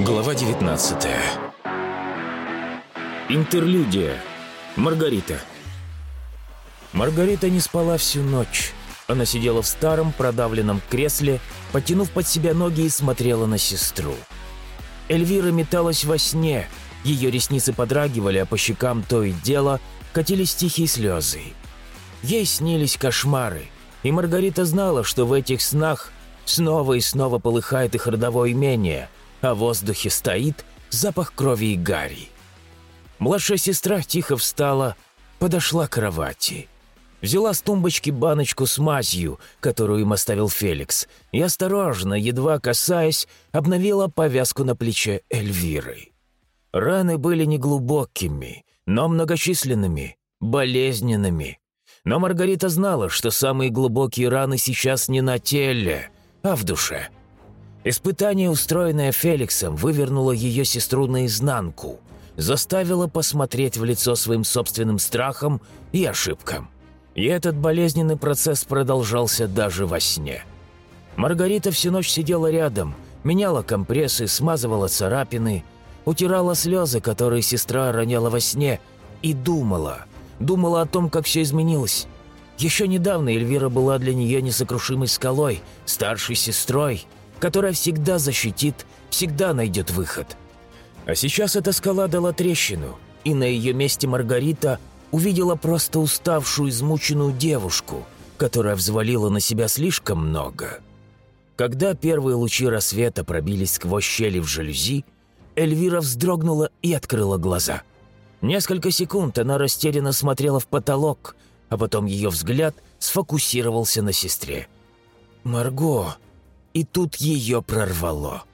Глава 19 Интерлюдия. Маргарита. Маргарита не спала всю ночь. Она сидела в старом продавленном кресле, потянув под себя ноги и смотрела на сестру. Эльвира металась во сне, ее ресницы подрагивали, а по щекам то и дело катились тихие слезы. Ей снились кошмары, и Маргарита знала, что в этих снах снова и снова полыхает их родовое имение, а в воздухе стоит запах крови и гари. Младшая сестра тихо встала, подошла к кровати. Взяла с тумбочки баночку с мазью, которую им оставил Феликс, и осторожно, едва касаясь, обновила повязку на плече Эльвиры. Раны были неглубокими, но многочисленными, болезненными. Но Маргарита знала, что самые глубокие раны сейчас не на теле, а в душе. Испытание, устроенное Феликсом, вывернуло ее сестру наизнанку, заставило посмотреть в лицо своим собственным страхам и ошибкам. И этот болезненный процесс продолжался даже во сне. Маргарита всю ночь сидела рядом, меняла компрессы, смазывала царапины, утирала слезы, которые сестра роняла во сне, и думала, думала о том, как все изменилось. Еще недавно Эльвира была для нее несокрушимой скалой, старшей сестрой, которая всегда защитит, всегда найдет выход. А сейчас эта скала дала трещину, и на ее месте Маргарита увидела просто уставшую, измученную девушку, которая взвалила на себя слишком много. Когда первые лучи рассвета пробились сквозь щели в жалюзи, Эльвира вздрогнула и открыла глаза. Несколько секунд она растерянно смотрела в потолок, а потом ее взгляд сфокусировался на сестре. «Марго!» И тут ее прорвало.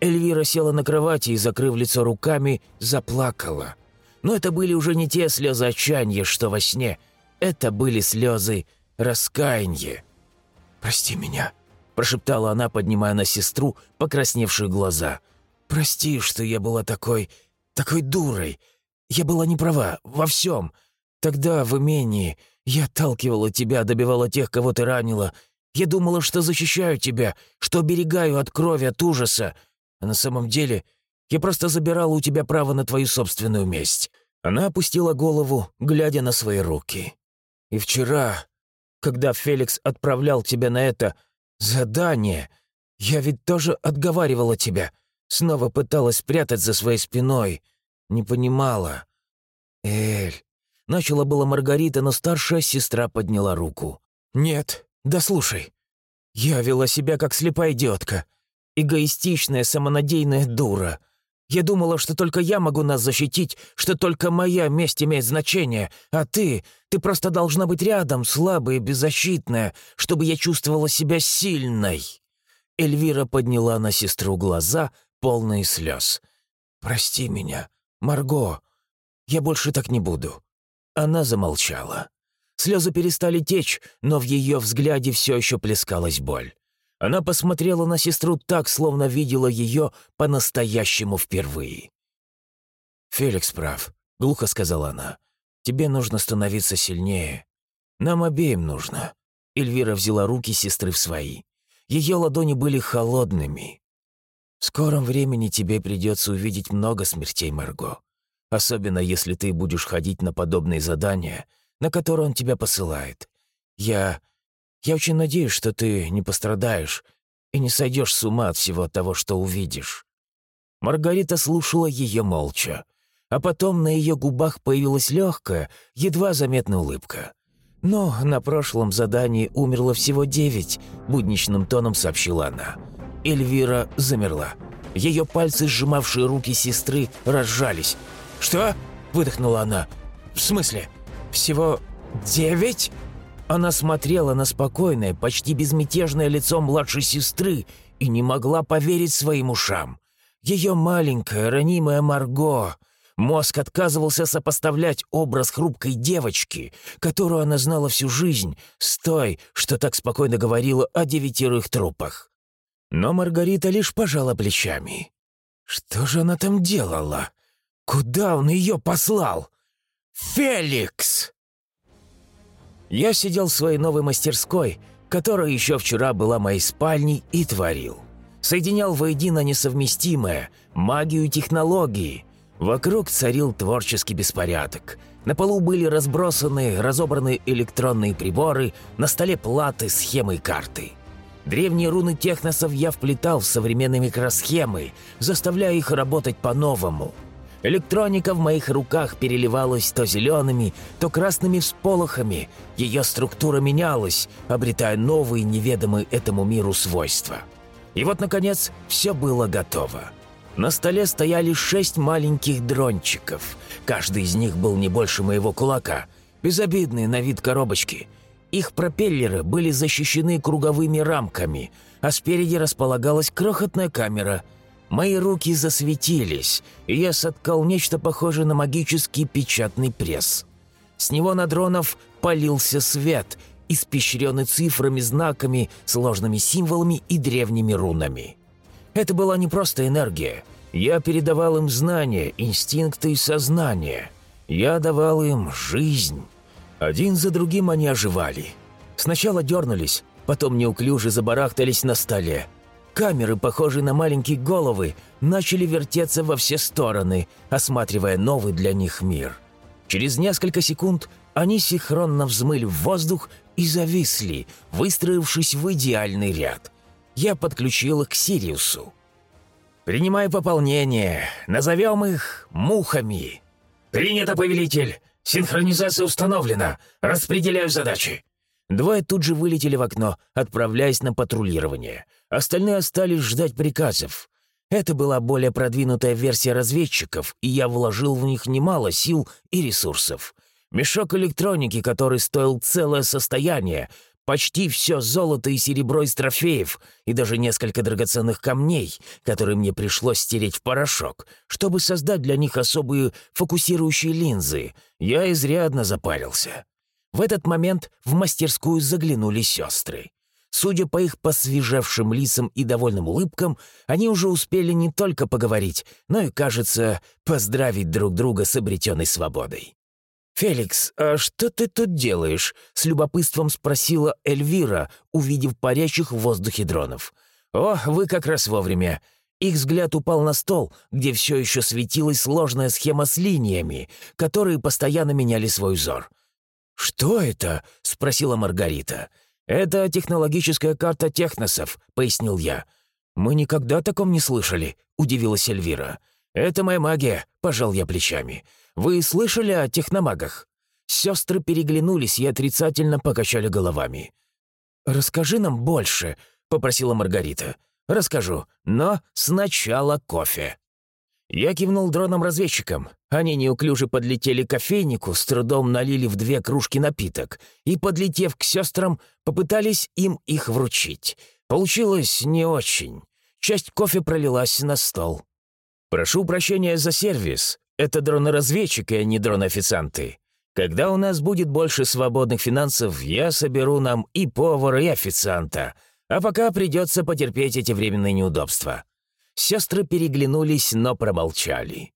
Эльвира села на кровати и, закрыв лицо руками, заплакала – но это были уже не те слезы отчаяния, что во сне. Это были слезы раскаяния. «Прости меня», – прошептала она, поднимая на сестру покрасневшие глаза. «Прости, что я была такой... такой дурой. Я была не права во всем. Тогда, в имении, я отталкивала тебя, добивала тех, кого ты ранила. Я думала, что защищаю тебя, что оберегаю от крови, от ужаса. А на самом деле я просто забирала у тебя право на твою собственную месть». Она опустила голову, глядя на свои руки. «И вчера, когда Феликс отправлял тебя на это задание, я ведь тоже отговаривала тебя, снова пыталась спрятать за своей спиной, не понимала. Эль...» Начала была Маргарита, но старшая сестра подняла руку. «Нет, да слушай. Я вела себя как слепая идиотка. Эгоистичная, самонадеянная дура. Я думала, что только я могу нас защитить, что только моя месть имеет значение, а ты, ты просто должна быть рядом, слабая и беззащитная, чтобы я чувствовала себя сильной». Эльвира подняла на сестру глаза, полные слез. «Прости меня, Марго, я больше так не буду». Она замолчала. Слезы перестали течь, но в ее взгляде все еще плескалась боль. Она посмотрела на сестру так, словно видела ее по-настоящему впервые. «Феликс прав», — глухо сказала она. «Тебе нужно становиться сильнее. Нам обеим нужно». Эльвира взяла руки сестры в свои. Ее ладони были холодными. «В скором времени тебе придется увидеть много смертей, Марго. Особенно, если ты будешь ходить на подобные задания, на которые он тебя посылает. Я я очень надеюсь, что ты не пострадаешь и не сойдешь с ума от всего того, что увидишь». Маргарита слушала ее молча, а потом на ее губах появилась легкая, едва заметная улыбка. «Но на прошлом задании умерло всего девять», — будничным тоном сообщила она. Эльвира замерла. Ее пальцы, сжимавшие руки сестры, разжались. «Что?» — выдохнула она. «В смысле? Всего девять?» Она смотрела на спокойное, почти безмятежное лицо младшей сестры и не могла поверить своим ушам. Ее маленькая, ранимая Марго. Мозг отказывался сопоставлять образ хрупкой девочки, которую она знала всю жизнь, с той, что так спокойно говорила о девятерых трупах. Но Маргарита лишь пожала плечами. Что же она там делала? Куда он ее послал? «Феликс!» Я сидел в своей новой мастерской, которая еще вчера была моей спальней, и творил. соединял воедино несовместимое – магию и технологии. Вокруг царил творческий беспорядок. На полу были разбросаны, разобраны электронные приборы, на столе платы, схемы и карты. Древние руны техносов я вплетал в современные микросхемы, заставляя их работать по-новому – Электроника в моих руках переливалась то зелеными, то красными всполохами. Ее структура менялась, обретая новые, неведомые этому миру свойства. И вот, наконец, все было готово. На столе стояли шесть маленьких дрончиков. Каждый из них был не больше моего кулака. Безобидные на вид коробочки. Их пропеллеры были защищены круговыми рамками, а спереди располагалась крохотная камера – Мои руки засветились, и я соткал нечто похожее на магический печатный пресс. С него на дронов полился свет, испещренный цифрами, знаками, сложными символами и древними рунами. Это была не просто энергия. Я передавал им знания, инстинкты и сознание. Я давал им жизнь. Один за другим они оживали. Сначала дернулись, потом неуклюже забарахтались на столе – Камеры, похожие на маленькие головы, начали вертеться во все стороны, осматривая новый для них мир. Через несколько секунд они синхронно взмыли в воздух и зависли, выстроившись в идеальный ряд. Я подключил их к Сириусу. «Принимай пополнение. Назовем их мухами». «Принято, повелитель. Синхронизация установлена. Распределяю задачи». Двое тут же вылетели в окно, отправляясь на патрулирование. Остальные остались ждать приказов. Это была более продвинутая версия разведчиков, и я вложил в них немало сил и ресурсов. Мешок электроники, который стоил целое состояние, почти все золото и серебро из трофеев, и даже несколько драгоценных камней, которые мне пришлось стереть в порошок, чтобы создать для них особые фокусирующие линзы. Я изрядно запарился. В этот момент в мастерскую заглянули сестры. Судя по их посвежевшим лицам и довольным улыбкам, они уже успели не только поговорить, но и, кажется, поздравить друг друга с обретенной свободой. «Феликс, а что ты тут делаешь?» — с любопытством спросила Эльвира, увидев парящих в воздухе дронов. «О, вы как раз вовремя. Их взгляд упал на стол, где все еще светилась сложная схема с линиями, которые постоянно меняли свой взор. «Что это?» — спросила Маргарита. «Это технологическая карта техносов», — пояснил я. «Мы никогда о таком не слышали», — удивилась Эльвира. «Это моя магия», — пожал я плечами. «Вы слышали о техномагах?» Сестры переглянулись и отрицательно покачали головами. «Расскажи нам больше», — попросила Маргарита. «Расскажу, но сначала кофе». Я кивнул дроном-разведчикам. Они неуклюже подлетели к кофейнику, с трудом налили в две кружки напиток и, подлетев к сестрам, попытались им их вручить. Получилось не очень. Часть кофе пролилась на стол. «Прошу прощения за сервис. Это дроноразведчики, а не дронофицианты. Когда у нас будет больше свободных финансов, я соберу нам и повара, и официанта. А пока придется потерпеть эти временные неудобства». Сестры переглянулись, но промолчали.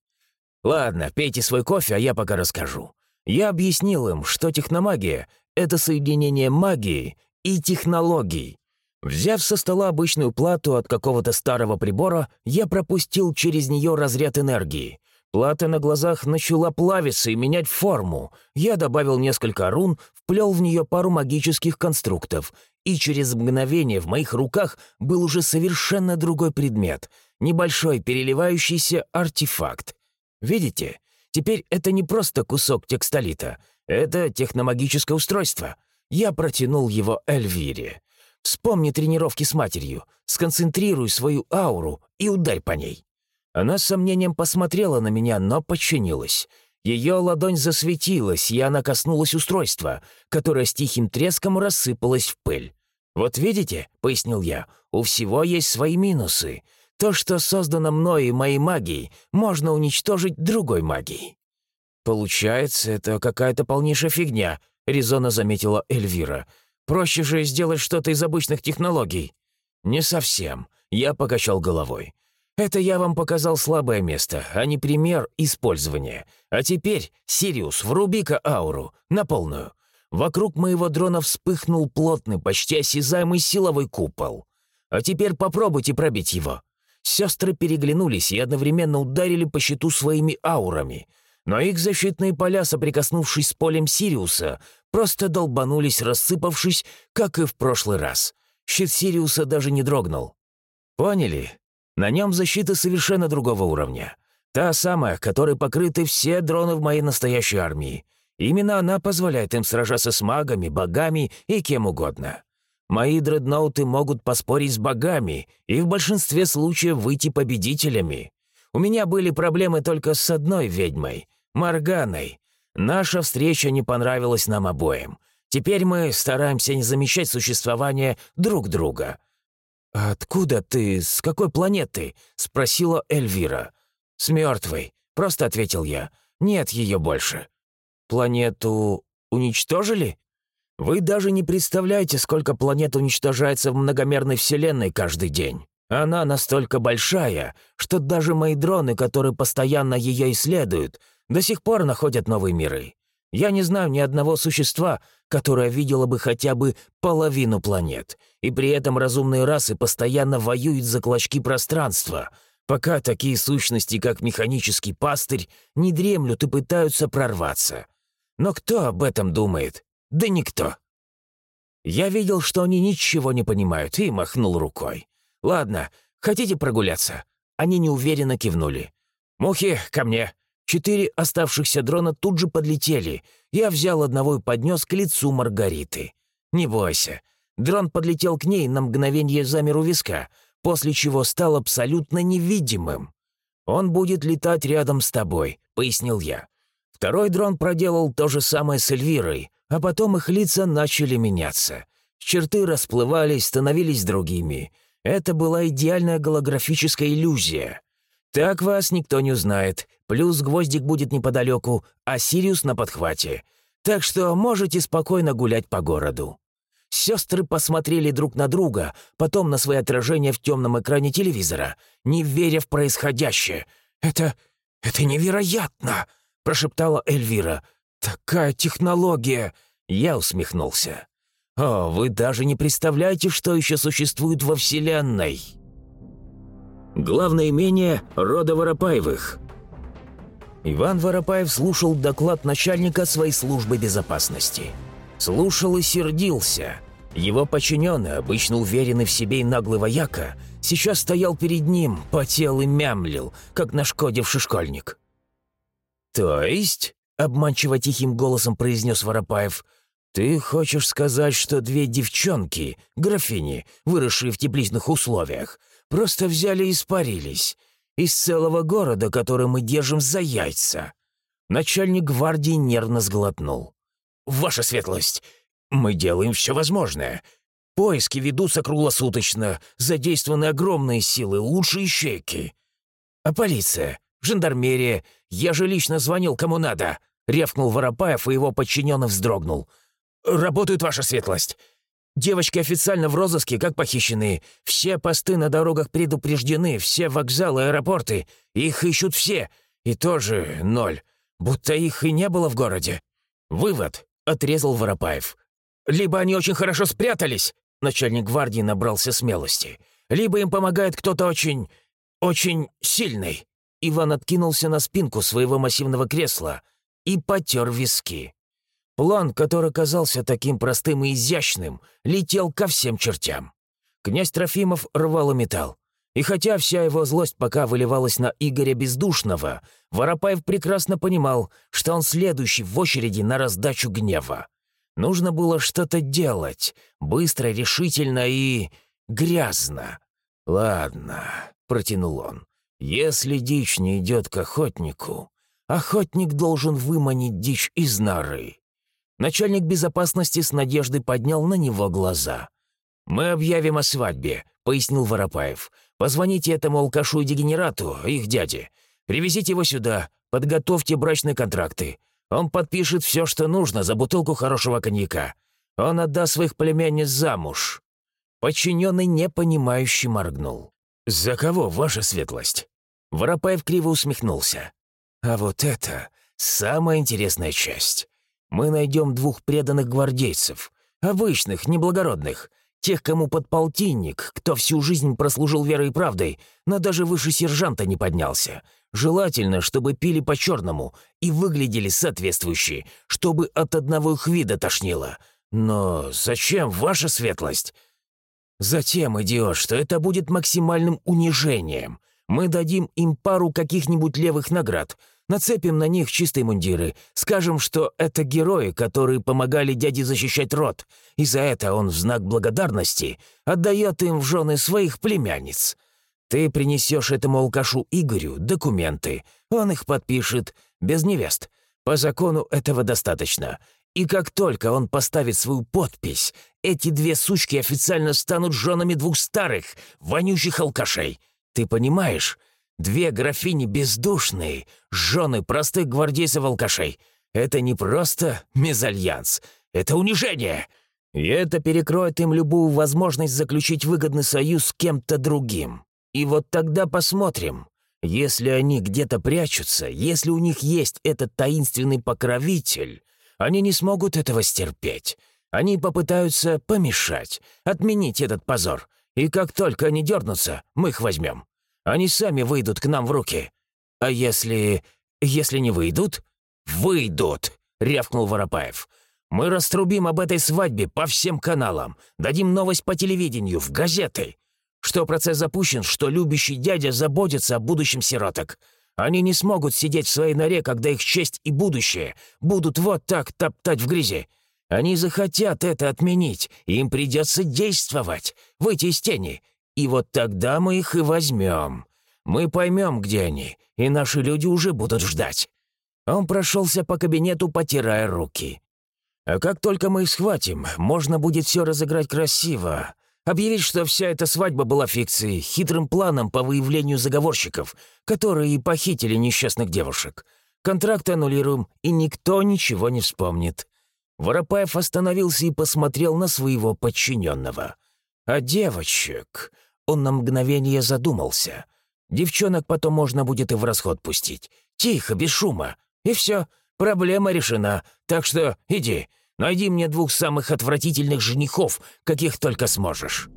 «Ладно, пейте свой кофе, а я пока расскажу. Я объяснил им, что техномагия — это соединение магии и технологий. Взяв со стола обычную плату от какого-то старого прибора, я пропустил через нее разряд энергии. Плата на глазах начала плавиться и менять форму. Я добавил несколько рун, вплел в нее пару магических конструктов, и через мгновение в моих руках был уже совершенно другой предмет — небольшой переливающийся артефакт. Видите? Теперь это не просто кусок текстолита, это техномагическое устройство. Я протянул его Эльвире. Вспомни тренировки с матерью, сконцентрируй свою ауру и ударь по ней. Она с сомнением посмотрела на меня, но подчинилась. Ее ладонь засветилась, и она коснулась устройства, которое с тихим треском рассыпалось в пыль. «Вот видите», — пояснил я, — «у всего есть свои минусы. То, что создано мной и моей магией, можно уничтожить другой магией». «Получается, это какая-то полнейшая фигня», — резонно заметила Эльвира. «Проще же сделать что-то из обычных технологий». «Не совсем», — я покачал головой. «Это я вам показал слабое место, а не пример использования. А теперь, Сириус, вруби-ка ауру, на полную». Вокруг моего дрона вспыхнул плотный, почти осязаемый силовой купол. А теперь попробуйте пробить его». Сестры переглянулись и одновременно ударили по щиту своими аурами. Но их защитные поля, соприкоснувшись с полем Сириуса, просто долбанулись, рассыпавшись, как и в прошлый раз. Щит Сириуса даже не дрогнул. Поняли? На нем защита совершенно другого уровня. Та самая, которой покрыты все дроны в моей настоящей армии. Именно она позволяет им сражаться с магами, богами и кем угодно. Мои дредноуты могут поспорить с богами и в большинстве случаев выйти победителями. У меня были проблемы только с одной ведьмой — Морганой. Наша встреча не понравилась нам обоим. Теперь мы стараемся не замечать существование друг друга». «Откуда ты? С какой планеты?» — спросила Эльвира. «С мертвой», — просто ответил я. «Нет ее больше». «Планету уничтожили?» Вы даже не представляете, сколько планет уничтожается в многомерной Вселенной каждый день. Она настолько большая, что даже мои дроны, которые постоянно ее исследуют, до сих пор находят новые миры. Я не знаю ни одного существа, которое видело бы хотя бы половину планет, и при этом разумные расы постоянно воюют за клочки пространства, пока такие сущности, как механический пастырь, не дремлют и пытаются прорваться. Но кто об этом думает? Да никто. Я видел, что они ничего не понимают, и махнул рукой. «Ладно, хотите прогуляться?» Они неуверенно кивнули. «Мухи, ко мне!» Четыре оставшихся дрона тут же подлетели. Я взял одного и поднес к лицу Маргариты. «Не бойся». Дрон подлетел к ней, на мгновение замер у виска, после чего стал абсолютно невидимым. «Он будет летать рядом с тобой», — пояснил я. Второй дрон проделал то же самое с Эльвирой, а потом их лица начали меняться. Черты расплывались, становились другими. Это была идеальная голографическая иллюзия. Так вас никто не узнает. Плюс гвоздик будет неподалеку, а Сириус на подхвате. Так что можете спокойно гулять по городу». Сестры посмотрели друг на друга, потом на свои отражения в темном экране телевизора, не веря в происходящее. «Это... это невероятно!» — прошептала Эльвира. «Такая технология!» Я усмехнулся. «О, вы даже не представляете, что еще существует во Вселенной!» Главное имение рода Воропаевых. Иван Воропаев слушал доклад начальника своей службы безопасности. Слушал и сердился. Его подчиненный, обычно уверенный в себе и наглый вояка, сейчас стоял перед ним, потел и мямлил, как нашкодивший школьник. «То есть?» Обманчиво тихим голосом произнес Воропаев. «Ты хочешь сказать, что две девчонки, графини, выросшие в тепличных условиях, просто взяли и испарились? Из целого города, который мы держим за яйца?» Начальник гвардии нервно сглотнул. «Ваша светлость, мы делаем все возможное. Поиски ведутся круглосуточно, задействованы огромные силы, лучшие щеки. А полиция, жандармерия, я же лично звонил кому надо. Ревкнул Воропаев, и его подчиненный вздрогнул. «Работают, ваша светлость. Девочки официально в розыске, как похищенные. Все посты на дорогах предупреждены, все вокзалы, аэропорты. Их ищут все. И тоже ноль. Будто их и не было в городе. Вывод», — отрезал Воропаев. «Либо они очень хорошо спрятались», — начальник гвардии набрался смелости. «Либо им помогает кто-то очень... очень сильный». Иван откинулся на спинку своего массивного кресла, и потер виски. План, который казался таким простым и изящным, летел ко всем чертям. Князь Трофимов рвал и металл. И хотя вся его злость пока выливалась на Игоря Бездушного, Воропаев прекрасно понимал, что он следующий в очереди на раздачу гнева. Нужно было что-то делать, быстро, решительно и... грязно. «Ладно», — протянул он, — «если дичь не идет к охотнику, Охотник должен выманить дичь из норы. Начальник безопасности с надеждой поднял на него глаза. «Мы объявим о свадьбе», — пояснил Воропаев. «Позвоните этому алкашу и дегенерату, их дяде. Привезите его сюда, подготовьте брачные контракты. Он подпишет все, что нужно за бутылку хорошего коньяка. Он отдаст своих племянниц замуж». Подчиненный непонимающе моргнул. «За кого, ваша светлость?» Воропаев криво усмехнулся. А вот это самая интересная часть. Мы найдем двух преданных гвардейцев, обычных, неблагородных, Тех, кому подполтинник, кто всю жизнь прослужил верой и правдой, но даже выше сержанта не поднялся. Желательно, чтобы пили по-черному и выглядели соответствующие, чтобы от одного их вида тошнило. Но зачем ваша светлость? Затем, идиот, что это будет максимальным унижением. Мы дадим им пару каких-нибудь левых наград, нацепим на них чистые мундиры, скажем, что это герои, которые помогали дяде защищать род, и за это он в знак благодарности отдает им в жены своих племянниц. Ты принесешь этому алкашу Игорю документы, он их подпишет, без невест. По закону этого достаточно. И как только он поставит свою подпись, эти две сучки официально станут женами двух старых, вонючих алкашей. Ты понимаешь? Две графини бездушные, жены простых гвардейцев-алкашей. Это не просто мезальянс, это унижение. И это перекроет им любую возможность заключить выгодный союз с кем-то другим. И вот тогда посмотрим. Если они где-то прячутся, если у них есть этот таинственный покровитель, они не смогут этого стерпеть. Они попытаются помешать, отменить этот позор. И как только они дернутся, мы их возьмем. Они сами выйдут к нам в руки. А если... если не выйдут? Выйдут!» — рявкнул Воропаев. «Мы раструбим об этой свадьбе по всем каналам, дадим новость по телевидению, в газеты. Что процесс запущен, что любящий дядя заботится о будущем сироток. Они не смогут сидеть в своей норе, когда их честь и будущее будут вот так топтать в грязи. Они захотят это отменить, и им придется действовать, выйти из тени, и вот тогда мы их и возьмем. Мы поймем, где они, и наши люди уже будут ждать». Он прошелся по кабинету, потирая руки. «А как только мы их схватим, можно будет все разыграть красиво. Объявить, что вся эта свадьба была фикцией, хитрым планом по выявлению заговорщиков, которые похитили несчастных девушек. Контракт аннулируем, и никто ничего не вспомнит». Воропаев остановился и посмотрел на своего подчиненного. «А девочек? Он на мгновение задумался. Девчонок потом можно будет и в расход пустить. Тихо, без шума. И все, проблема решена. Так что иди, найди мне двух самых отвратительных женихов, каких только сможешь».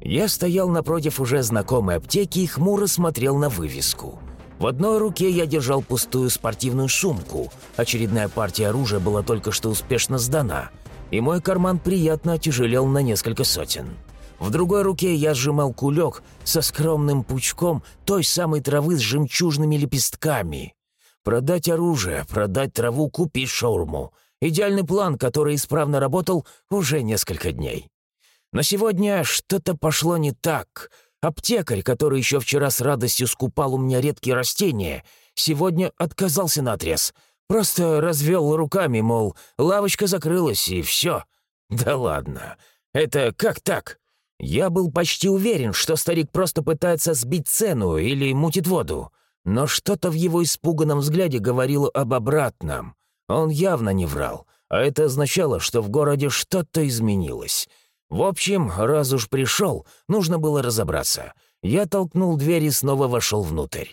Я стоял напротив уже знакомой аптеки и хмуро смотрел на вывеску. В одной руке я держал пустую спортивную сумку. Очередная партия оружия была только что успешно сдана, и мой карман приятно отяжелел на несколько сотен. В другой руке я сжимал кулек со скромным пучком той самой травы с жемчужными лепестками. Продать оружие, продать траву, купить шаурму. Идеальный план, который исправно работал уже несколько дней. Но сегодня что-то пошло не так. Аптекарь, который еще вчера с радостью скупал у меня редкие растения, сегодня отказался на отрез. Просто развел руками, мол, лавочка закрылась и все. Да ладно, это как так? Я был почти уверен, что старик просто пытается сбить цену или мутит воду, но что-то в его испуганном взгляде говорило об обратном. Он явно не врал, а это означало, что в городе что-то изменилось. В общем, раз уж пришел, нужно было разобраться. Я толкнул дверь и снова вошел внутрь.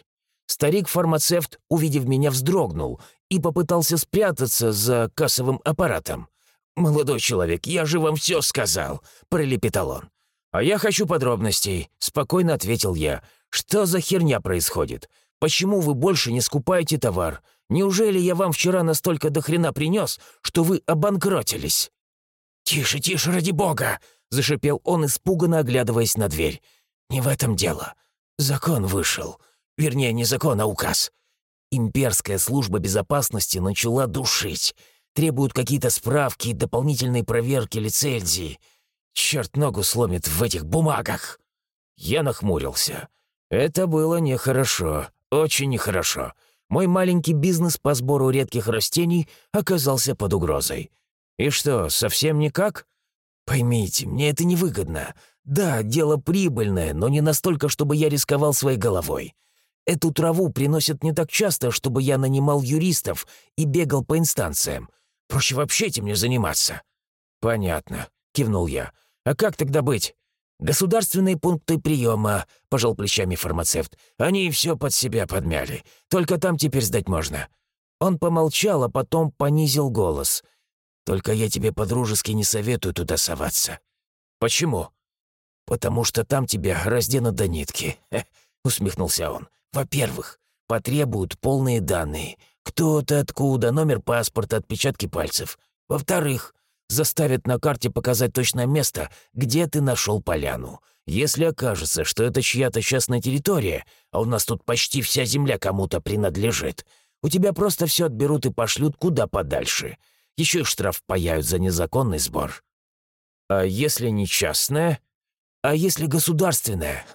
Старик-фармацевт, увидев меня, вздрогнул и попытался спрятаться за кассовым аппаратом. «Молодой человек, я же вам все сказал», — пролепетал он. «А я хочу подробностей», — спокойно ответил я. «Что за херня происходит? Почему вы больше не скупаете товар? Неужели я вам вчера настолько до хрена принес, что вы обанкротились?» «Тише, тише, ради бога!» — зашипел он, испуганно оглядываясь на дверь. «Не в этом дело. Закон вышел. Вернее, не закон, а указ. Имперская служба безопасности начала душить. Требуют какие-то справки и дополнительные проверки лицензии. Черт ногу сломит в этих бумагах!» Я нахмурился. Это было нехорошо, очень нехорошо. Мой маленький бизнес по сбору редких растений оказался под угрозой. И что, совсем никак? Поймите, мне это невыгодно. Да, дело прибыльное, но не настолько, чтобы я рисковал своей головой. Эту траву приносят не так часто, чтобы я нанимал юристов и бегал по инстанциям. Проще вообще этим не заниматься». «Понятно», — кивнул я. «А как тогда быть?» «Государственные пункты приема», — пожал плечами фармацевт. «Они все под себя подмяли. Только там теперь сдать можно». Он помолчал, а потом понизил голос. «Только я тебе по-дружески не советую туда соваться. «Почему?» «Потому что там тебя разденут до нитки», — усмехнулся он. «Во-первых, потребуют полные данные. Кто ты, откуда, номер паспорта, отпечатки пальцев. Во-вторых, заставят на карте показать точное место, где ты нашел поляну. Если окажется, что это чья-то частная территория, а у нас тут почти вся земля кому-то принадлежит, у тебя просто все отберут и пошлют куда подальше. Еще и штраф паяют за незаконный сбор. А если не частная? А если государственная,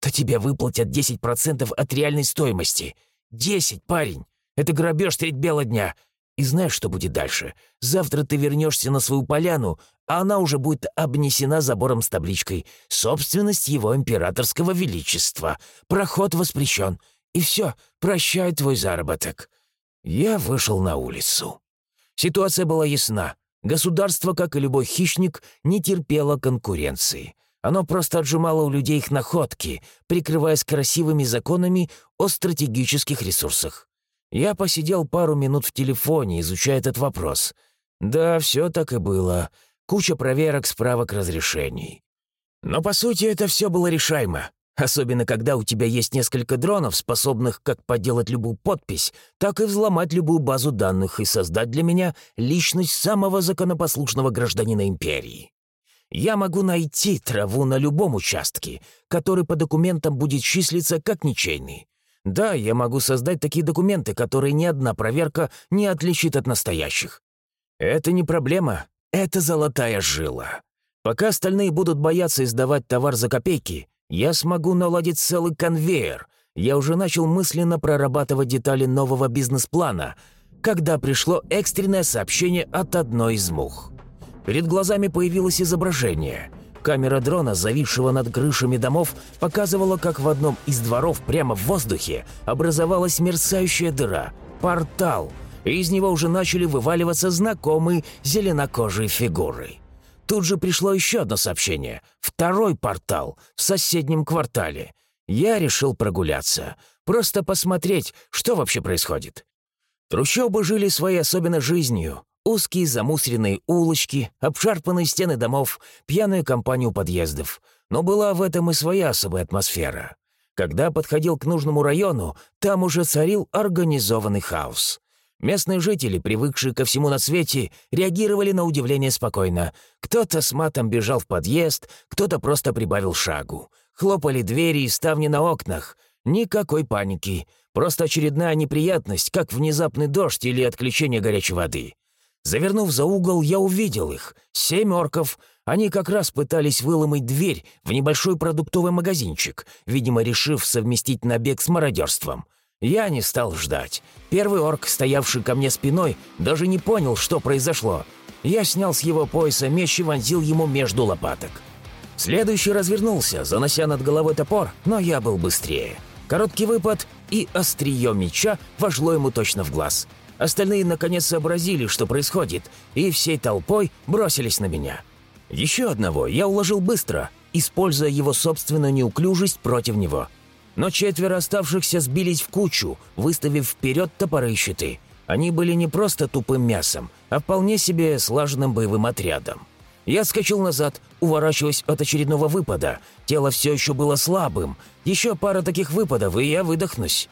то тебе выплатят 10% от реальной стоимости. 10, парень! Это грабеж треть бела дня. И знаешь, что будет дальше? Завтра ты вернешься на свою поляну, а она уже будет обнесена забором с табличкой «Собственность его императорского величества. Проход воспрещен». И все, прощай твой заработок. Я вышел на улицу. Ситуация была ясна. Государство, как и любой хищник, не терпело конкуренции. Оно просто отжимало у людей их находки, прикрываясь красивыми законами о стратегических ресурсах. Я посидел пару минут в телефоне, изучая этот вопрос. Да, все так и было. Куча проверок, справок, разрешений. Но, по сути, это все было решаемо. Особенно, когда у тебя есть несколько дронов, способных как подделать любую подпись, так и взломать любую базу данных и создать для меня личность самого законопослушного гражданина Империи. Я могу найти траву на любом участке, который по документам будет числиться как ничейный. Да, я могу создать такие документы, которые ни одна проверка не отличит от настоящих. Это не проблема, это золотая жила. Пока остальные будут бояться издавать товар за копейки, я смогу наладить целый конвейер. Я уже начал мысленно прорабатывать детали нового бизнес-плана, когда пришло экстренное сообщение от одной из мух. Перед глазами появилось изображение. Камера дрона, зависшего над крышами домов, показывала, как в одном из дворов прямо в воздухе образовалась мерцающая дыра – портал, и из него уже начали вываливаться знакомые зеленокожие фигуры. Тут же пришло еще одно сообщение. Второй портал в соседнем квартале. Я решил прогуляться. Просто посмотреть, что вообще происходит. Трущобы жили своей особенной жизнью. Узкие замусоренные улочки, обшарпанные стены домов, пьяную компанию подъездов. Но была в этом и своя особая атмосфера. Когда подходил к нужному району, там уже царил организованный хаос. Местные жители, привыкшие ко всему на свете, реагировали на удивление спокойно. Кто-то с матом бежал в подъезд, кто-то просто прибавил шагу. Хлопали двери и ставни на окнах. Никакой паники. Просто очередная неприятность, как внезапный дождь или отключение горячей воды. Завернув за угол, я увидел их. Семь орков. Они как раз пытались выломать дверь в небольшой продуктовый магазинчик, видимо, решив совместить набег с мародерством. Я не стал ждать. Первый орк, стоявший ко мне спиной, даже не понял, что произошло. Я снял с его пояса меч и вонзил ему между лопаток. Следующий развернулся, занося над головой топор, но я был быстрее. Короткий выпад, и острие меча вошло ему точно в глаз – Остальные наконец сообразили, что происходит, и всей толпой бросились на меня. Еще одного я уложил быстро, используя его собственную неуклюжесть против него. Но четверо оставшихся сбились в кучу, выставив вперед топоры и щиты. Они были не просто тупым мясом, а вполне себе слаженным боевым отрядом. Я отскочил назад, уворачиваясь от очередного выпада. Тело все еще было слабым. Еще пара таких выпадов, и я выдохнусь.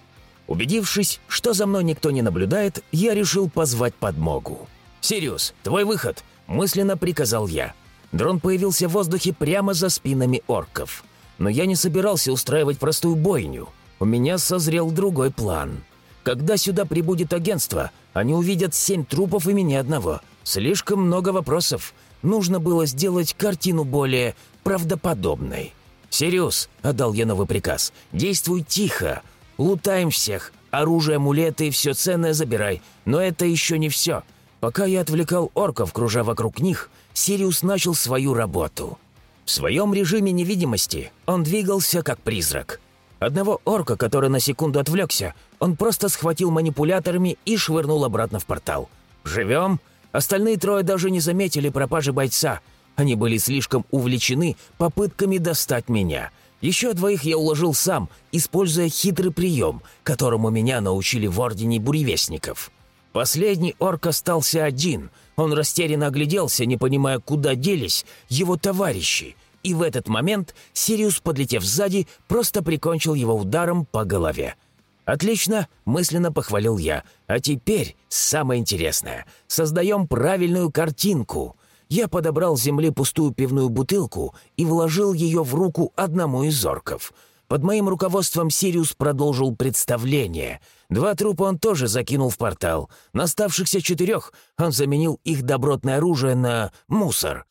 Убедившись, что за мной никто не наблюдает, я решил позвать подмогу. «Сириус, твой выход!» – мысленно приказал я. Дрон появился в воздухе прямо за спинами орков. Но я не собирался устраивать простую бойню. У меня созрел другой план. Когда сюда прибудет агентство, они увидят семь трупов и меня одного. Слишком много вопросов. Нужно было сделать картину более правдоподобной. «Сириус», — отдал я новый приказ, — «действуй тихо, Лутаем всех. Оружие, амулеты и все ценное забирай. Но это еще не все. Пока я отвлекал орков, кружа вокруг них, Сириус начал свою работу. В своем режиме невидимости он двигался как призрак. Одного орка, который на секунду отвлекся, он просто схватил манипуляторами и швырнул обратно в портал. «Живем?» Остальные трое даже не заметили пропажи бойца. Они были слишком увлечены попытками достать меня – еще двоих я уложил сам, используя хитрый прием, которому меня научили в Ордене Буревестников. Последний орк остался один. Он растерянно огляделся, не понимая, куда делись его товарищи. И в этот момент Сириус, подлетев сзади, просто прикончил его ударом по голове. «Отлично!» – мысленно похвалил я. «А теперь самое интересное. Создаем правильную картинку». Я подобрал с земли пустую пивную бутылку и вложил ее в руку одному из орков. Под моим руководством Сириус продолжил представление. Два трупа он тоже закинул в портал. На оставшихся четырех он заменил их добротное оружие на мусор.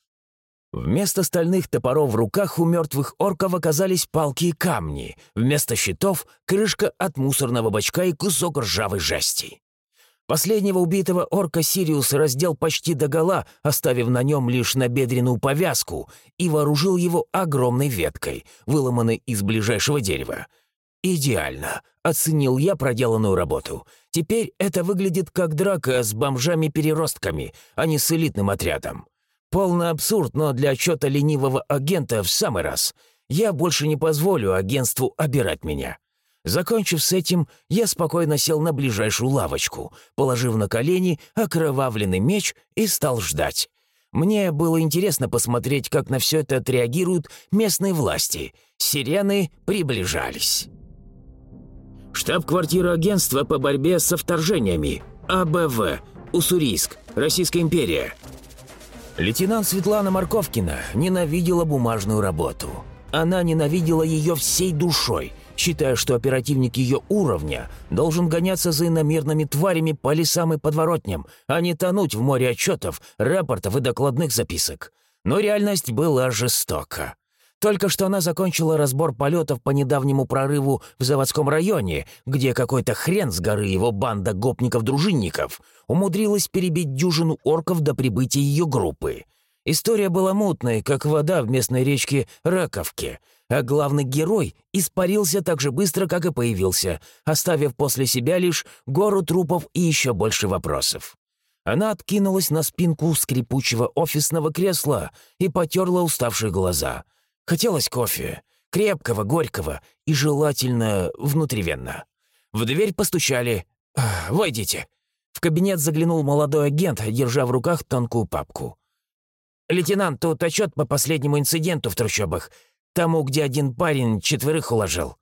Вместо стальных топоров в руках у мертвых орков оказались палки и камни, вместо щитов — крышка от мусорного бачка и кусок ржавой жести. Последнего убитого орка Сириус раздел почти догола, оставив на нем лишь набедренную повязку, и вооружил его огромной веткой, выломанной из ближайшего дерева. «Идеально», — оценил я проделанную работу. «Теперь это выглядит как драка с бомжами-переростками, а не с элитным отрядом. Полный абсурд, но для отчета ленивого агента в самый раз. Я больше не позволю агентству обирать меня. Закончив с этим, я спокойно сел на ближайшую лавочку, положив на колени окровавленный меч и стал ждать. Мне было интересно посмотреть, как на все это отреагируют местные власти. Сирены приближались. Штаб-квартира агентства по борьбе со вторжениями. АБВ. Уссурийск. Российская империя. Лейтенант Светлана Марковкина ненавидела бумажную работу. Она ненавидела ее всей душой, считая, что оперативник ее уровня должен гоняться за иномерными тварями по лесам и подворотням, а не тонуть в море отчетов, рапортов и докладных записок. Но реальность была жестока. Только что она закончила разбор полетов по недавнему прорыву в заводском районе, где какой-то хрен с горы его банда гопников-дружинников умудрилась перебить дюжину орков до прибытия ее группы. История была мутной, как вода в местной речке Раковке, а главный герой испарился так же быстро, как и появился, оставив после себя лишь гору трупов и еще больше вопросов. Она откинулась на спинку скрипучего офисного кресла и потерла уставшие глаза — Хотелось кофе, крепкого, горького и желательно внутривенно. В дверь постучали. «Войдите». В кабинет заглянул молодой агент, держа в руках тонкую папку. «Лейтенант, тут отчет по последнему инциденту в трущобах. Тому, где один парень четверых уложил».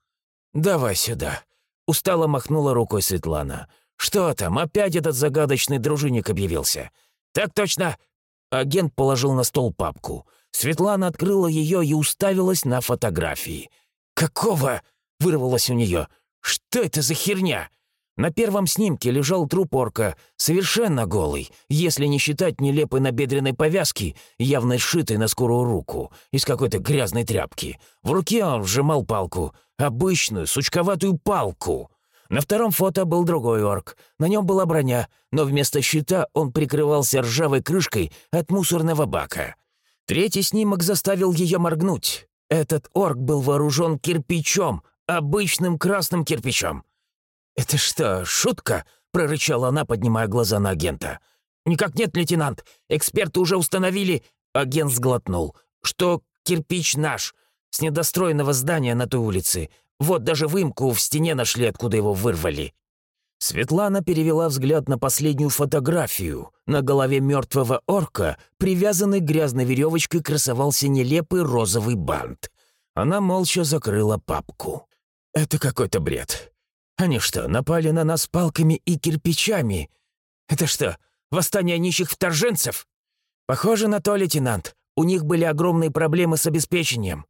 «Давай сюда». Устало махнула рукой Светлана. «Что там, опять этот загадочный дружинник объявился?» «Так точно». Агент положил на стол папку. Светлана открыла ее и уставилась на фотографии. «Какого?» — вырвалось у нее. «Что это за херня?» На первом снимке лежал труп орка, совершенно голый, если не считать нелепой набедренной повязки, явно сшитой на скорую руку, из какой-то грязной тряпки. В руке он сжимал палку, обычную, сучковатую палку. На втором фото был другой орк. На нем была броня, но вместо щита он прикрывался ржавой крышкой от мусорного бака. Третий снимок заставил ее моргнуть. Этот орк был вооружен кирпичом, обычным красным кирпичом. «Это что, шутка?» — прорычала она, поднимая глаза на агента. «Никак нет, лейтенант. Эксперты уже установили...» Агент сглотнул. «Что кирпич наш, с недостроенного здания на той улице. Вот даже выемку в стене нашли, откуда его вырвали». Светлана перевела взгляд на последнюю фотографию. На голове мертвого орка, привязанный грязной веревочкой, красовался нелепый розовый бант. Она молча закрыла папку. «Это какой-то бред. Они что, напали на нас палками и кирпичами? Это что, восстание нищих вторженцев?» «Похоже на то, лейтенант. У них были огромные проблемы с обеспечением.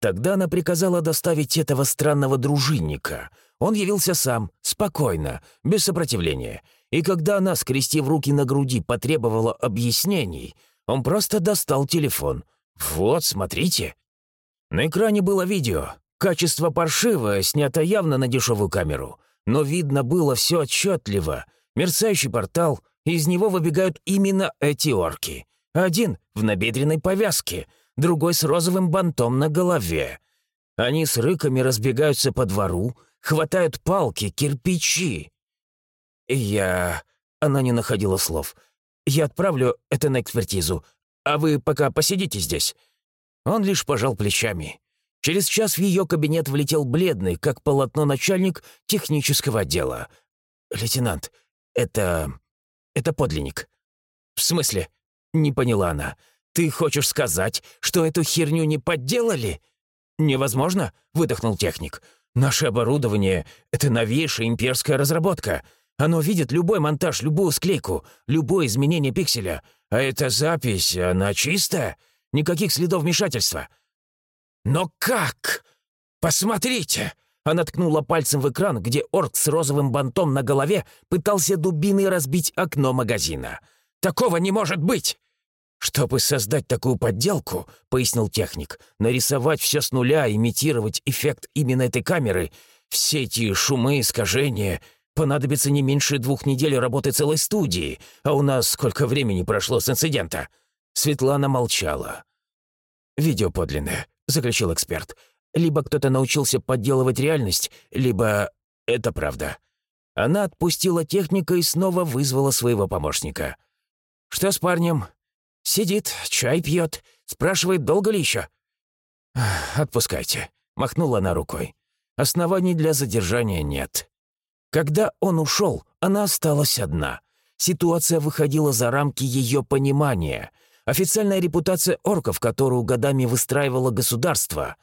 Тогда она приказала доставить этого странного дружинника. Он явился сам, спокойно, без сопротивления. И когда она, скрестив руки на груди, потребовала объяснений, он просто достал телефон. «Вот, смотрите». На экране было видео. Качество паршивое, снято явно на дешевую камеру. Но видно было все отчетливо. Мерцающий портал, из него выбегают именно эти орки. Один в набедренной повязке — другой с розовым бантом на голове. Они с рыками разбегаются по двору, хватают палки, кирпичи. Я... Она не находила слов. Я отправлю это на экспертизу, а вы пока посидите здесь. Он лишь пожал плечами. Через час в ее кабинет влетел бледный, как полотно начальник технического отдела. «Лейтенант, это... это подлинник». «В смысле?» — не поняла она. «Ты хочешь сказать, что эту херню не подделали?» «Невозможно», — выдохнул техник. «Наше оборудование — это новейшая имперская разработка. Оно видит любой монтаж, любую склейку, любое изменение пикселя. А эта запись, она чистая, никаких следов вмешательства». «Но как? Посмотрите!» Она ткнула пальцем в экран, где орк с розовым бантом на голове пытался дубиной разбить окно магазина. «Такого не может быть!» «Чтобы создать такую подделку, — пояснил техник, — нарисовать все с нуля, имитировать эффект именно этой камеры, все эти шумы, искажения, понадобится не меньше двух недель работы целой студии, а у нас сколько времени прошло с инцидента?» Светлана молчала. «Видео подлинное», — заключил эксперт. «Либо кто-то научился подделывать реальность, либо это правда». Она отпустила техника и снова вызвала своего помощника. «Что с парнем? Сидит, чай пьет, спрашивает, долго ли еще. «Отпускайте», — махнула она рукой. «Оснований для задержания нет». Когда он ушел, она осталась одна. Ситуация выходила за рамки ее понимания. Официальная репутация орков, которую годами выстраивало государство,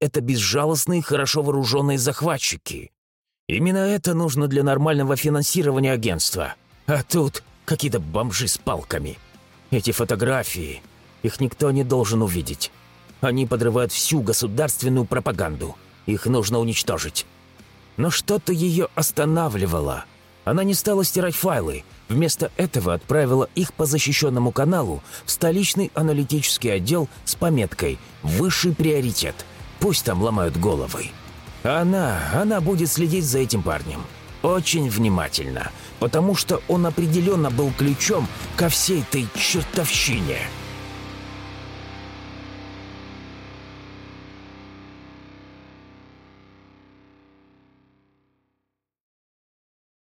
это безжалостные, хорошо вооруженные захватчики. Именно это нужно для нормального финансирования агентства. А тут какие-то бомжи с палками. Эти фотографии, их никто не должен увидеть. Они подрывают всю государственную пропаганду. Их нужно уничтожить. Но что-то ее останавливало. Она не стала стирать файлы. Вместо этого отправила их по защищенному каналу в столичный аналитический отдел с пометкой «Высший приоритет». Пусть там ломают головы. Она, она будет следить за этим парнем очень внимательно, потому что он определенно был ключом ко всей этой чертовщине.